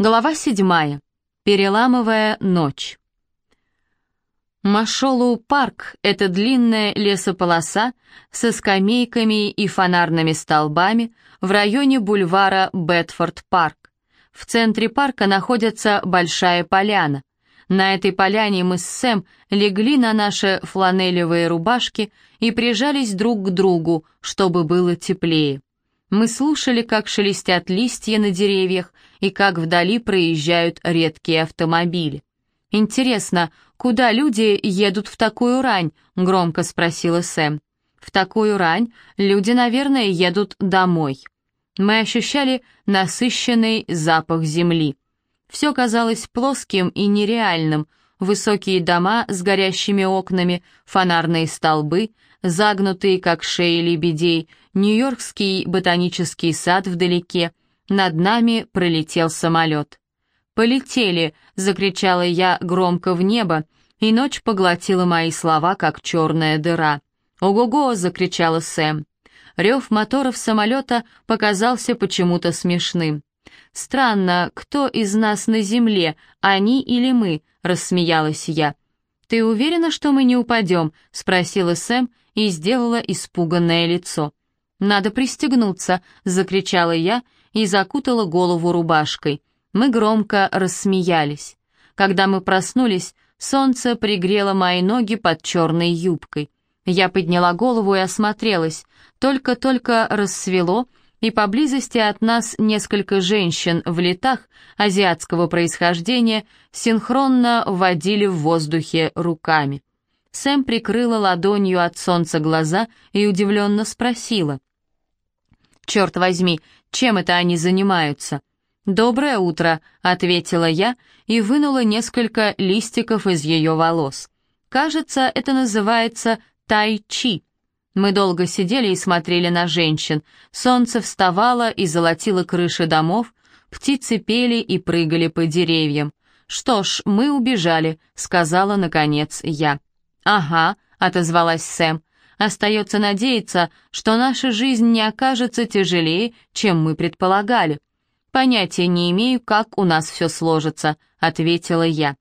Глава седьмая. Переламывая ночь. Машолу парк — это длинная лесополоса со скамейками и фонарными столбами в районе бульвара Бетфорд-парк. В центре парка находится большая поляна. На этой поляне мы с Сэм легли на наши фланелевые рубашки и прижались друг к другу, чтобы было теплее. Мы слушали, как шелестят листья на деревьях и как вдали проезжают редкие автомобили. «Интересно, куда люди едут в такую рань?» — громко спросила Сэм. «В такую рань люди, наверное, едут домой». Мы ощущали насыщенный запах земли. Все казалось плоским и нереальным. Высокие дома с горящими окнами, фонарные столбы, загнутые, как шеи лебедей, Нью-Йоркский ботанический сад вдалеке. Над нами пролетел самолет. «Полетели!» — закричала я громко в небо, и ночь поглотила мои слова, как черная дыра. «Ого-го!» — закричала Сэм. Рев моторов самолета показался почему-то смешным. «Странно, кто из нас на земле, они или мы?» — рассмеялась я. «Ты уверена, что мы не упадем?» — спросила Сэм и сделала испуганное лицо. «Надо пристегнуться!» — закричала я и закутала голову рубашкой. Мы громко рассмеялись. Когда мы проснулись, солнце пригрело мои ноги под черной юбкой. Я подняла голову и осмотрелась. Только-только рассвело, и поблизости от нас несколько женщин в летах азиатского происхождения синхронно водили в воздухе руками. Сэм прикрыла ладонью от солнца глаза и удивленно спросила. «Черт возьми, чем это они занимаются?» «Доброе утро», — ответила я и вынула несколько листиков из ее волос. «Кажется, это называется тай-чи». Мы долго сидели и смотрели на женщин. Солнце вставало и золотило крыши домов, птицы пели и прыгали по деревьям. «Что ж, мы убежали», — сказала, наконец, я. «Ага», — отозвалась Сэм. «Остается надеяться, что наша жизнь не окажется тяжелее, чем мы предполагали». «Понятия не имею, как у нас все сложится», — ответила я.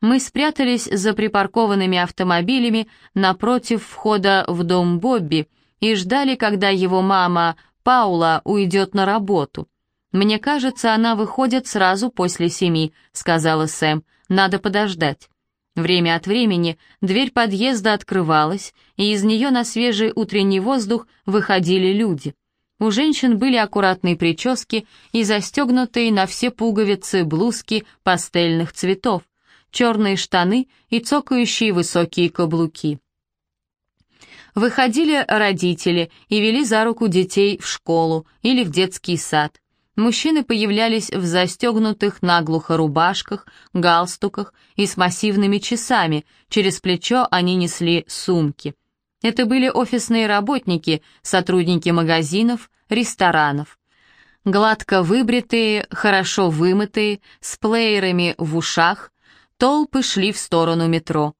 Мы спрятались за припаркованными автомобилями напротив входа в дом Бобби и ждали, когда его мама Паула уйдет на работу. «Мне кажется, она выходит сразу после семи», — сказала Сэм. «Надо подождать». Время от времени дверь подъезда открывалась, и из нее на свежий утренний воздух выходили люди. У женщин были аккуратные прически и застегнутые на все пуговицы блузки пастельных цветов, черные штаны и цокающие высокие каблуки. Выходили родители и вели за руку детей в школу или в детский сад. Мужчины появлялись в застегнутых наглухо рубашках, галстуках и с массивными часами, через плечо они несли сумки. Это были офисные работники, сотрудники магазинов, ресторанов. Гладко выбритые, хорошо вымытые, с плеерами в ушах, толпы шли в сторону метро.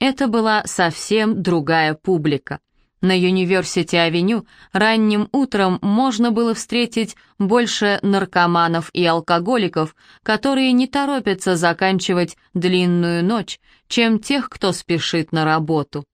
Это была совсем другая публика. На Юниверсити-авеню ранним утром можно было встретить больше наркоманов и алкоголиков, которые не торопятся заканчивать длинную ночь, чем тех, кто спешит на работу.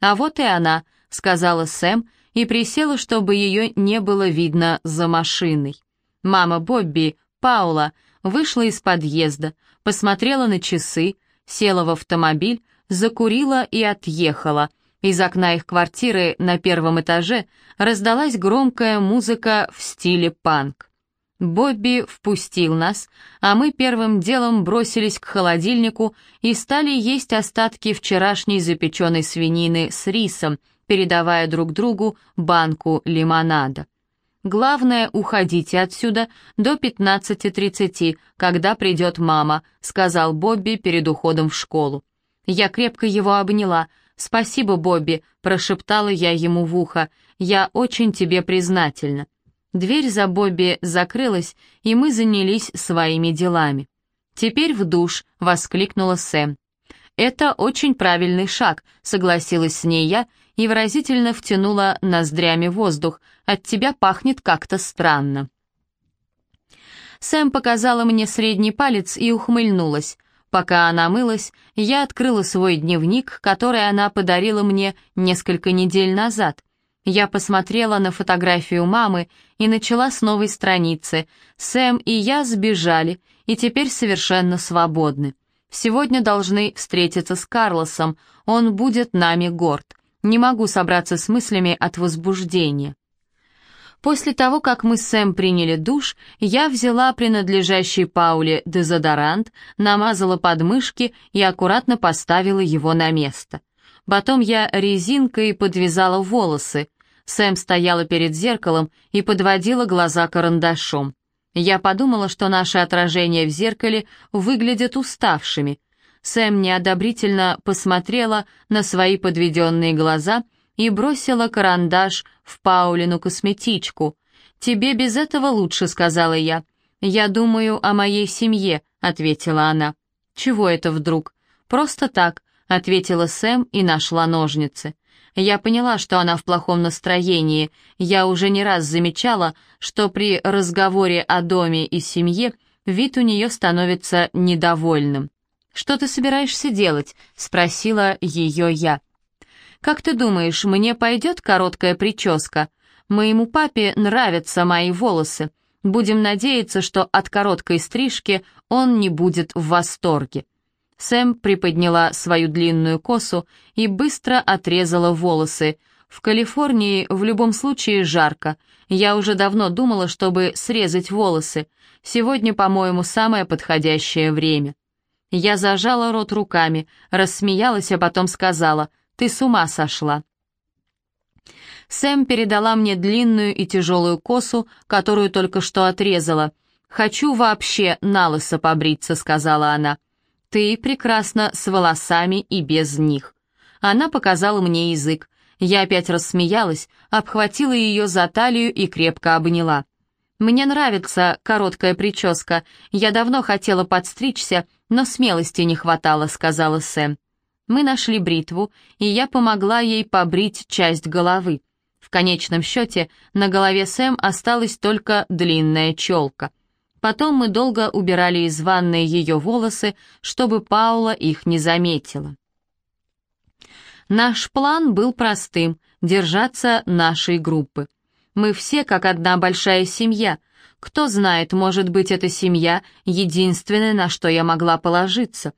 «А вот и она», — сказала Сэм и присела, чтобы ее не было видно за машиной. Мама Бобби, Паула, вышла из подъезда, посмотрела на часы, села в автомобиль, закурила и отъехала — из окна их квартиры на первом этаже раздалась громкая музыка в стиле панк. Бобби впустил нас, а мы первым делом бросились к холодильнику и стали есть остатки вчерашней запеченной свинины с рисом, передавая друг другу банку лимонада. «Главное, уходите отсюда до 15.30, когда придет мама», — сказал Бобби перед уходом в школу. Я крепко его обняла — «Спасибо, Бобби», — прошептала я ему в ухо. «Я очень тебе признательна». Дверь за Бобби закрылась, и мы занялись своими делами. «Теперь в душ», — воскликнула Сэм. «Это очень правильный шаг», — согласилась с ней я и выразительно втянула ноздрями воздух. «От тебя пахнет как-то странно». Сэм показала мне средний палец и ухмыльнулась. Пока она мылась, я открыла свой дневник, который она подарила мне несколько недель назад. Я посмотрела на фотографию мамы и начала с новой страницы. Сэм и я сбежали, и теперь совершенно свободны. Сегодня должны встретиться с Карлосом, он будет нами горд. Не могу собраться с мыслями от возбуждения. После того, как мы с Сэм приняли душ, я взяла принадлежащий Пауле дезодорант, намазала подмышки и аккуратно поставила его на место. Потом я резинкой подвязала волосы. Сэм стояла перед зеркалом и подводила глаза карандашом. Я подумала, что наши отражения в зеркале выглядят уставшими. Сэм неодобрительно посмотрела на свои подведенные глаза и бросила карандаш в Паулину косметичку. «Тебе без этого лучше», — сказала я. «Я думаю о моей семье», — ответила она. «Чего это вдруг?» «Просто так», — ответила Сэм и нашла ножницы. Я поняла, что она в плохом настроении. Я уже не раз замечала, что при разговоре о доме и семье вид у нее становится недовольным. «Что ты собираешься делать?» — спросила ее я. «Как ты думаешь, мне пойдет короткая прическа? Моему папе нравятся мои волосы. Будем надеяться, что от короткой стрижки он не будет в восторге». Сэм приподняла свою длинную косу и быстро отрезала волосы. В Калифорнии в любом случае жарко. Я уже давно думала, чтобы срезать волосы. Сегодня, по-моему, самое подходящее время. Я зажала рот руками, рассмеялась, а потом сказала, «Ты с ума сошла». Сэм передала мне длинную и тяжелую косу, которую только что отрезала. «Хочу вообще на лысо побриться», — сказала она. «Ты прекрасна с волосами и без них». Она показала мне язык. Я опять рассмеялась, обхватила ее за талию и крепко обняла. «Мне нравится короткая прическа. Я давно хотела подстричься, но смелости не хватало», — сказала Сэм. Мы нашли бритву, и я помогла ей побрить часть головы. В конечном счете на голове Сэм осталась только длинная челка. Потом мы долго убирали из ванной ее волосы, чтобы Паула их не заметила. Наш план был простым — держаться нашей группы. Мы все как одна большая семья. Кто знает, может быть, эта семья — единственная, на что я могла положиться.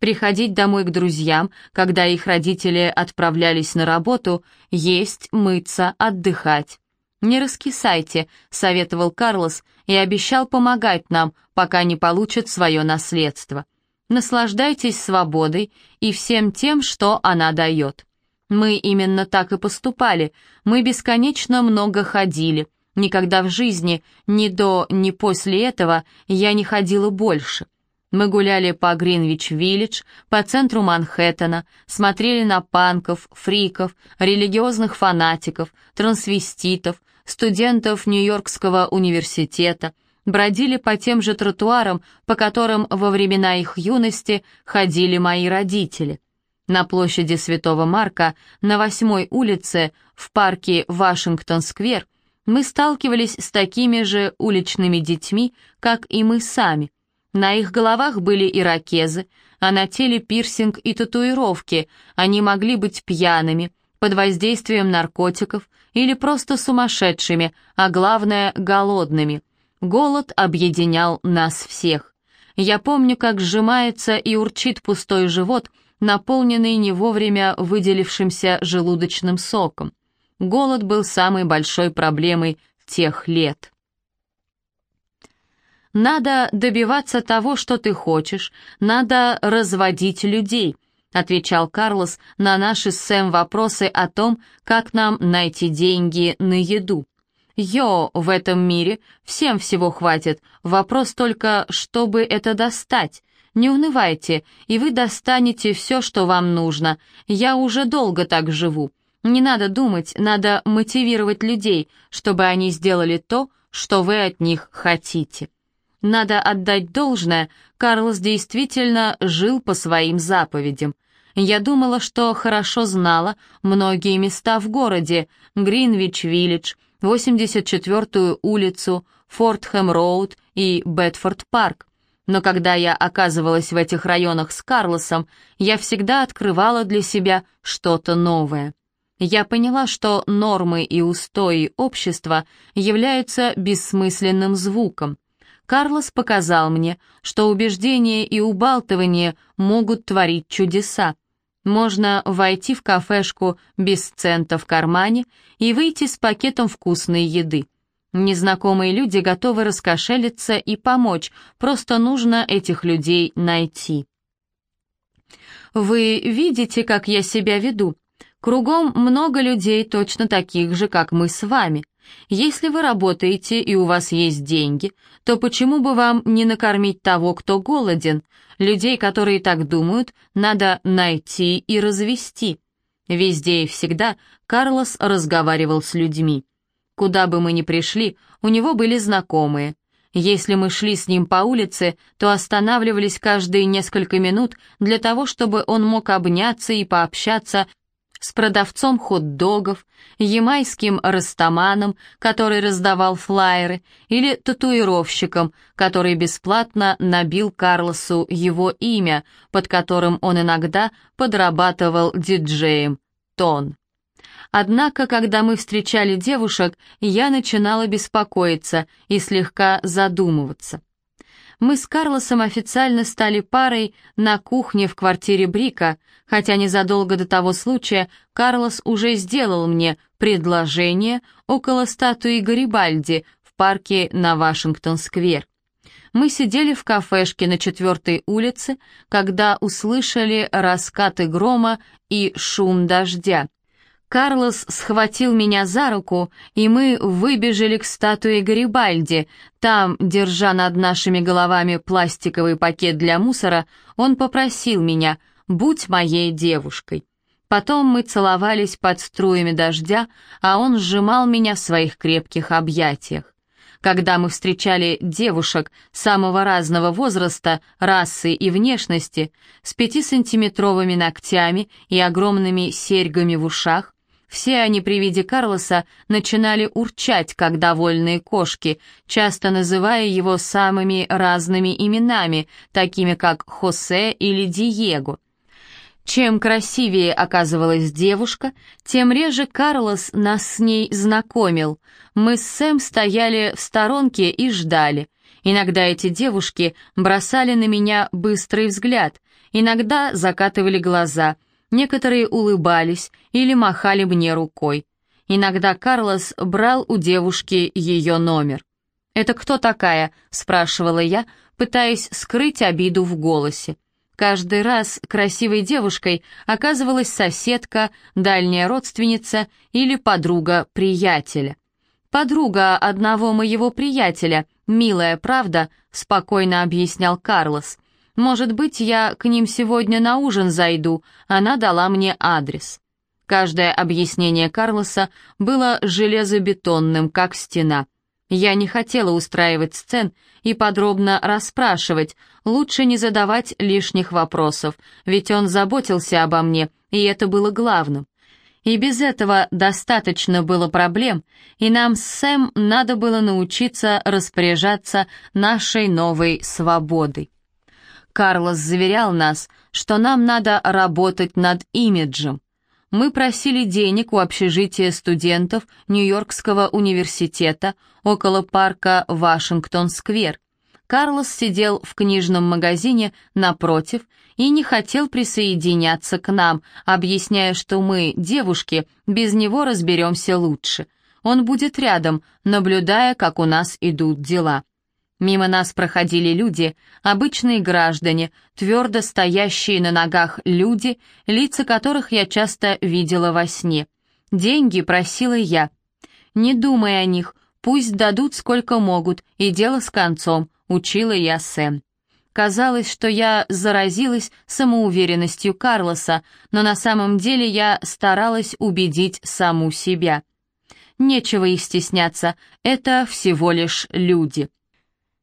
Приходить домой к друзьям, когда их родители отправлялись на работу, есть, мыться, отдыхать. «Не раскисайте», — советовал Карлос и обещал помогать нам, пока не получат свое наследство. Наслаждайтесь свободой и всем тем, что она дает. Мы именно так и поступали, мы бесконечно много ходили. Никогда в жизни, ни до, ни после этого, я не ходила больше. Мы гуляли по Гринвич-Виллидж, по центру Манхэттена, смотрели на панков, фриков, религиозных фанатиков, трансвеститов, студентов Нью-Йоркского университета, бродили по тем же тротуарам, по которым во времена их юности ходили мои родители. На площади Святого Марка, на восьмой улице, в парке Вашингтон-сквер, мы сталкивались с такими же уличными детьми, как и мы сами. На их головах были ирокезы, а на теле пирсинг и татуировки, они могли быть пьяными, под воздействием наркотиков или просто сумасшедшими, а главное — голодными. Голод объединял нас всех. Я помню, как сжимается и урчит пустой живот, наполненный не вовремя выделившимся желудочным соком. Голод был самой большой проблемой тех лет. Надо добиваться того, что ты хочешь, надо разводить людей —— отвечал Карлос на наши с Сэм вопросы о том, как нам найти деньги на еду. «Йо, в этом мире всем всего хватит, вопрос только, чтобы это достать. Не унывайте, и вы достанете все, что вам нужно. Я уже долго так живу. Не надо думать, надо мотивировать людей, чтобы они сделали то, что вы от них хотите». Надо отдать должное, Карлос действительно жил по своим заповедям. Я думала, что хорошо знала многие места в городе, Гринвич-Виллидж, 84-ю улицу, Фортхэм-Роуд и Бетфорд-Парк. Но когда я оказывалась в этих районах с Карлосом, я всегда открывала для себя что-то новое. Я поняла, что нормы и устои общества являются бессмысленным звуком. Карлос показал мне, что убеждения и убалтывания могут творить чудеса. Можно войти в кафешку без цента в кармане и выйти с пакетом вкусной еды. Незнакомые люди готовы раскошелиться и помочь, просто нужно этих людей найти. Вы видите, как я себя веду? Кругом много людей точно таких же, как мы с вами. Если вы работаете и у вас есть деньги, то почему бы вам не накормить того, кто голоден? Людей, которые так думают, надо найти и развести. Везде и всегда Карлос разговаривал с людьми. Куда бы мы ни пришли, у него были знакомые. Если мы шли с ним по улице, то останавливались каждые несколько минут для того, чтобы он мог обняться и пообщаться с продавцом хот-догов, ямайским растаманом, который раздавал флаеры, или татуировщиком, который бесплатно набил Карлосу его имя, под которым он иногда подрабатывал диджеем, Тон. Однако, когда мы встречали девушек, я начинала беспокоиться и слегка задумываться. Мы с Карлосом официально стали парой на кухне в квартире Брика, хотя незадолго до того случая Карлос уже сделал мне предложение около статуи Гарибальди в парке на Вашингтон-сквер. Мы сидели в кафешке на четвертой улице, когда услышали раскаты грома и шум дождя. Карлос схватил меня за руку, и мы выбежали к статуе Гарибальди. Там, держа над нашими головами пластиковый пакет для мусора, он попросил меня «Будь моей девушкой». Потом мы целовались под струями дождя, а он сжимал меня в своих крепких объятиях. Когда мы встречали девушек самого разного возраста, расы и внешности, с пятисантиметровыми ногтями и огромными серьгами в ушах, все они при виде Карлоса начинали урчать, как довольные кошки, часто называя его самыми разными именами, такими как Хосе или Диего. Чем красивее оказывалась девушка, тем реже Карлос нас с ней знакомил. Мы с Сэм стояли в сторонке и ждали. Иногда эти девушки бросали на меня быстрый взгляд, иногда закатывали глаза — Некоторые улыбались или махали мне рукой. Иногда Карлос брал у девушки ее номер. «Это кто такая?» — спрашивала я, пытаясь скрыть обиду в голосе. Каждый раз красивой девушкой оказывалась соседка, дальняя родственница или подруга приятеля. «Подруга одного моего приятеля, милая правда», — спокойно объяснял Карлос. Может быть, я к ним сегодня на ужин зайду, она дала мне адрес. Каждое объяснение Карлоса было железобетонным, как стена. Я не хотела устраивать сцен и подробно расспрашивать, лучше не задавать лишних вопросов, ведь он заботился обо мне, и это было главным. И без этого достаточно было проблем, и нам с Сэм надо было научиться распоряжаться нашей новой свободой. Карлос заверял нас, что нам надо работать над имиджем. Мы просили денег у общежития студентов Нью-Йоркского университета около парка Вашингтон-сквер. Карлос сидел в книжном магазине напротив и не хотел присоединяться к нам, объясняя, что мы, девушки, без него разберемся лучше. Он будет рядом, наблюдая, как у нас идут дела. Мимо нас проходили люди, обычные граждане, твердо стоящие на ногах люди, лица которых я часто видела во сне. Деньги просила я. Не думай о них, пусть дадут сколько могут, и дело с концом, учила я Сэм. Казалось, что я заразилась самоуверенностью Карлоса, но на самом деле я старалась убедить саму себя. Нечего их стесняться, это всего лишь люди.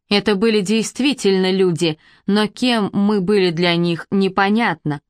Это были действительно люди, но кем мы были для них, непонятно.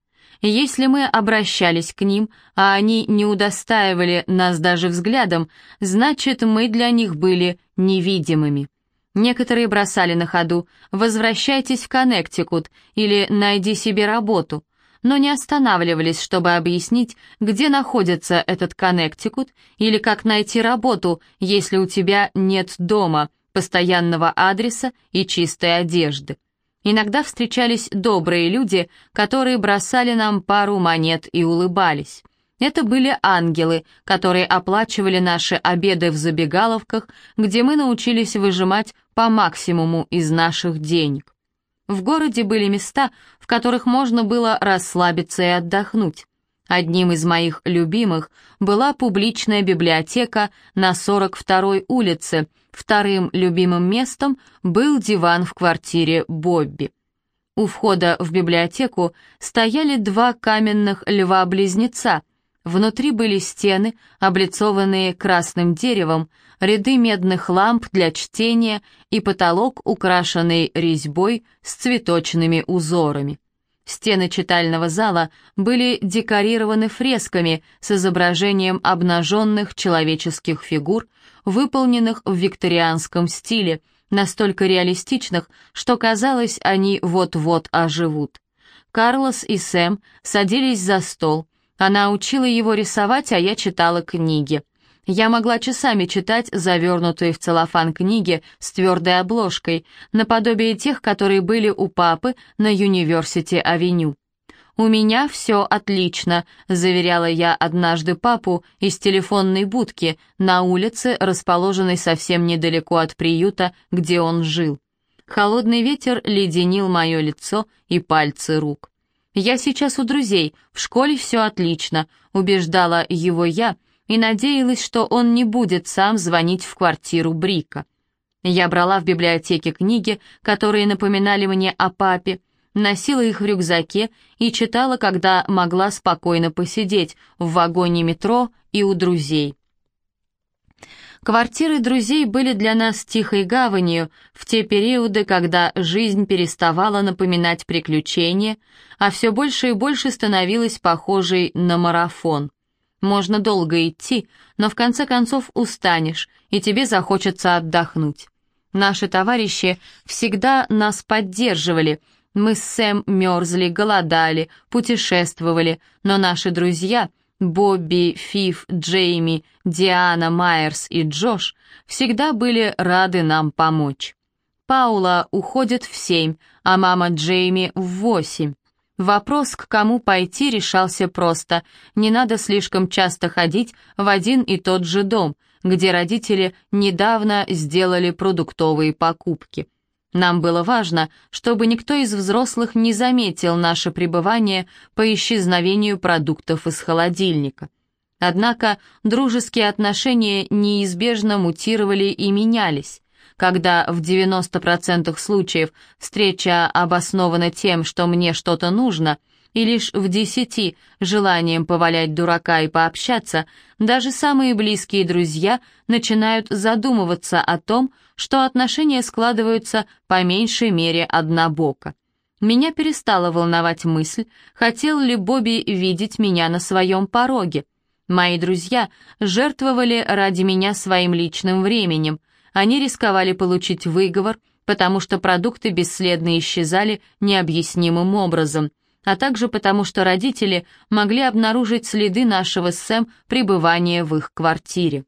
Если мы обращались к ним, а они не удостаивали нас даже взглядом, значит, мы для них были невидимыми. Некоторые бросали на ходу «Возвращайтесь в Коннектикут» или «Найди себе работу», но не останавливались, чтобы объяснить, где находится этот Коннектикут или как найти работу, если у тебя нет дома, постоянного адреса и чистой одежды. Иногда встречались добрые люди, которые бросали нам пару монет и улыбались. Это были ангелы, которые оплачивали наши обеды в забегаловках, где мы научились выжимать по максимуму из наших денег. В городе были места, в которых можно было расслабиться и отдохнуть. Одним из моих любимых была публичная библиотека на 42-й улице, вторым любимым местом был диван в квартире Бобби. У входа в библиотеку стояли два каменных льва-близнеца — Внутри были стены, облицованные красным деревом, ряды медных ламп для чтения и потолок, украшенный резьбой с цветочными узорами. Стены читального зала были декорированы фресками с изображением обнаженных человеческих фигур, выполненных в викторианском стиле, настолько реалистичных, что казалось, они вот-вот оживут. Карлос и Сэм садились за стол, она учила его рисовать, а я читала книги. Я могла часами читать завернутые в целлофан книги с твердой обложкой, наподобие тех, которые были у папы на Юниверсити-авеню. «У меня все отлично», — заверяла я однажды папу из телефонной будки на улице, расположенной совсем недалеко от приюта, где он жил. Холодный ветер леденил мое лицо и пальцы рук. «Я сейчас у друзей, в школе все отлично», — убеждала его я и надеялась, что он не будет сам звонить в квартиру Брика. Я брала в библиотеке книги, которые напоминали мне о папе, носила их в рюкзаке и читала, когда могла спокойно посидеть в вагоне метро и у друзей. Квартиры друзей были для нас тихой гаванью в те периоды, когда жизнь переставала напоминать приключения, а все больше и больше становилась похожей на марафон. Можно долго идти, но в конце концов устанешь, и тебе захочется отдохнуть. Наши товарищи всегда нас поддерживали. Мы с Сэм мерзли, голодали, путешествовали, но наши друзья — Бобби, Фиф, Джейми, Диана, Майерс и Джош всегда были рады нам помочь. Паула уходит в семь, а мама Джейми в восемь. Вопрос, к кому пойти, решался просто. Не надо слишком часто ходить в один и тот же дом, где родители недавно сделали продуктовые покупки. Нам было важно, чтобы никто из взрослых не заметил наше пребывание по исчезновению продуктов из холодильника. Однако дружеские отношения неизбежно мутировали и менялись. Когда в 90% случаев встреча обоснована тем, что мне что-то нужно, и лишь в десяти желанием повалять дурака и пообщаться, даже самые близкие друзья начинают задумываться о том, что отношения складываются по меньшей мере однобоко. Меня перестала волновать мысль, хотел ли Бобби видеть меня на своем пороге. Мои друзья жертвовали ради меня своим личным временем. Они рисковали получить выговор, потому что продукты бесследно исчезали необъяснимым образом, а также потому что родители могли обнаружить следы нашего с Сэм пребывания в их квартире.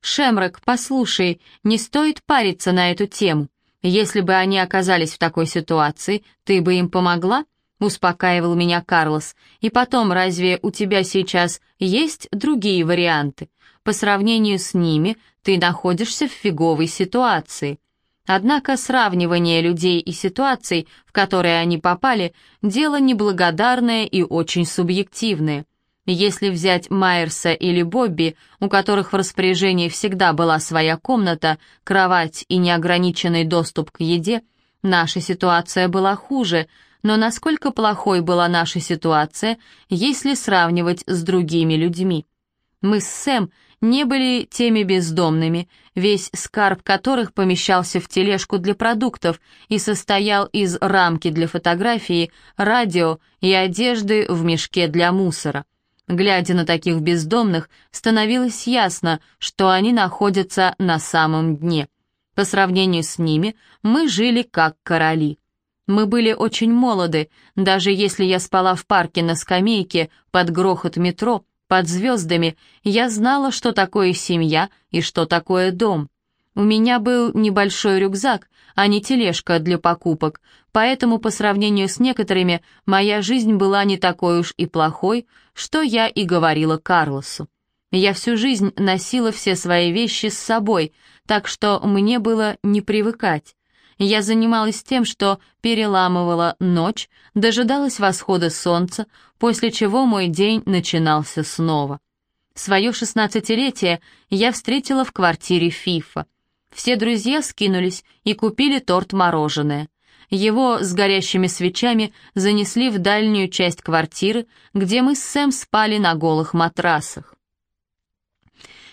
«Шемрак, послушай, не стоит париться на эту тему. Если бы они оказались в такой ситуации, ты бы им помогла?» — успокаивал меня Карлос. «И потом, разве у тебя сейчас есть другие варианты? По сравнению с ними ты находишься в фиговой ситуации». Однако сравнивание людей и ситуаций, в которые они попали, дело неблагодарное и очень субъективное. Если взять Майерса или Бобби, у которых в распоряжении всегда была своя комната, кровать и неограниченный доступ к еде, наша ситуация была хуже, но насколько плохой была наша ситуация, если сравнивать с другими людьми? Мы с Сэм не были теми бездомными, весь скарб которых помещался в тележку для продуктов и состоял из рамки для фотографии, радио и одежды в мешке для мусора. Глядя на таких бездомных, становилось ясно, что они находятся на самом дне. По сравнению с ними мы жили как короли. Мы были очень молоды, даже если я спала в парке на скамейке под грохот метро, под звездами, я знала, что такое семья и что такое дом. У меня был небольшой рюкзак, а не тележка для покупок, поэтому по сравнению с некоторыми моя жизнь была не такой уж и плохой, что я и говорила Карлосу. Я всю жизнь носила все свои вещи с собой, так что мне было не привыкать. Я занималась тем, что переламывала ночь, дожидалась восхода солнца, после чего мой день начинался снова. Свое шестнадцатилетие я встретила в квартире Фифа. Все друзья скинулись и купили торт-мороженое. Его с горящими свечами занесли в дальнюю часть квартиры, где мы с Сэм спали на голых матрасах.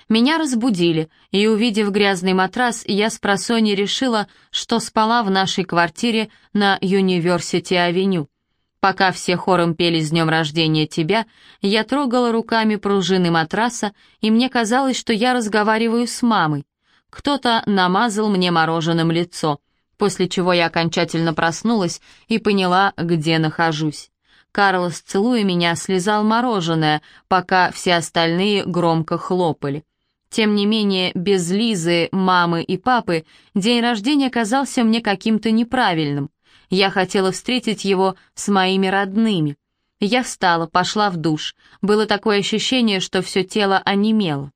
Меня разбудили, и, увидев грязный матрас, я с просони решила, что спала в нашей квартире на Юниверсити-авеню. Пока все хором пели «С днем рождения тебя», я трогала руками пружины матраса, и мне казалось, что я разговариваю с мамой. Кто-то намазал мне мороженым лицо, после чего я окончательно проснулась и поняла, где нахожусь. Карлос, целуя меня, слезал мороженое, пока все остальные громко хлопали. Тем не менее, без Лизы, мамы и папы день рождения казался мне каким-то неправильным. Я хотела встретить его с моими родными. Я встала, пошла в душ. Было такое ощущение, что все тело онемело.